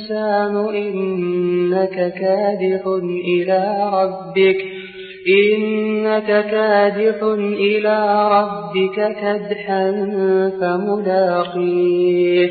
الإنسان إنك كادح إلى ربك إنك كادح إلى ربك كدحا فملاقيه.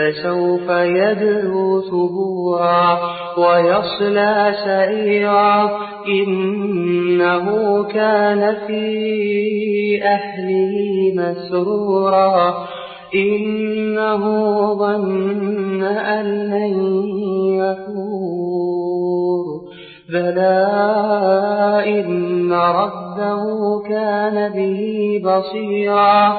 فسوف يدعو ثبورا ويصلى سعيرا. إنه كان في أهله مسرورا. إنه ظن أن لن يفور. بلى إن ربه كان به بصيرا.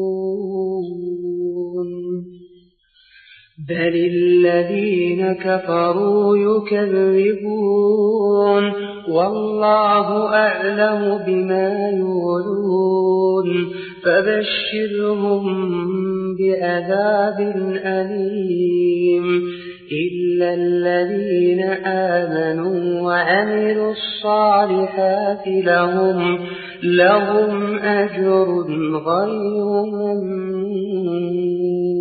بل الذين كفروا يكذبون والله أعلم بما يولون فبشرهم بعذاب أليم إلا الذين آمنوا وعملوا الصالحات لهم لهم أجر غير ممنون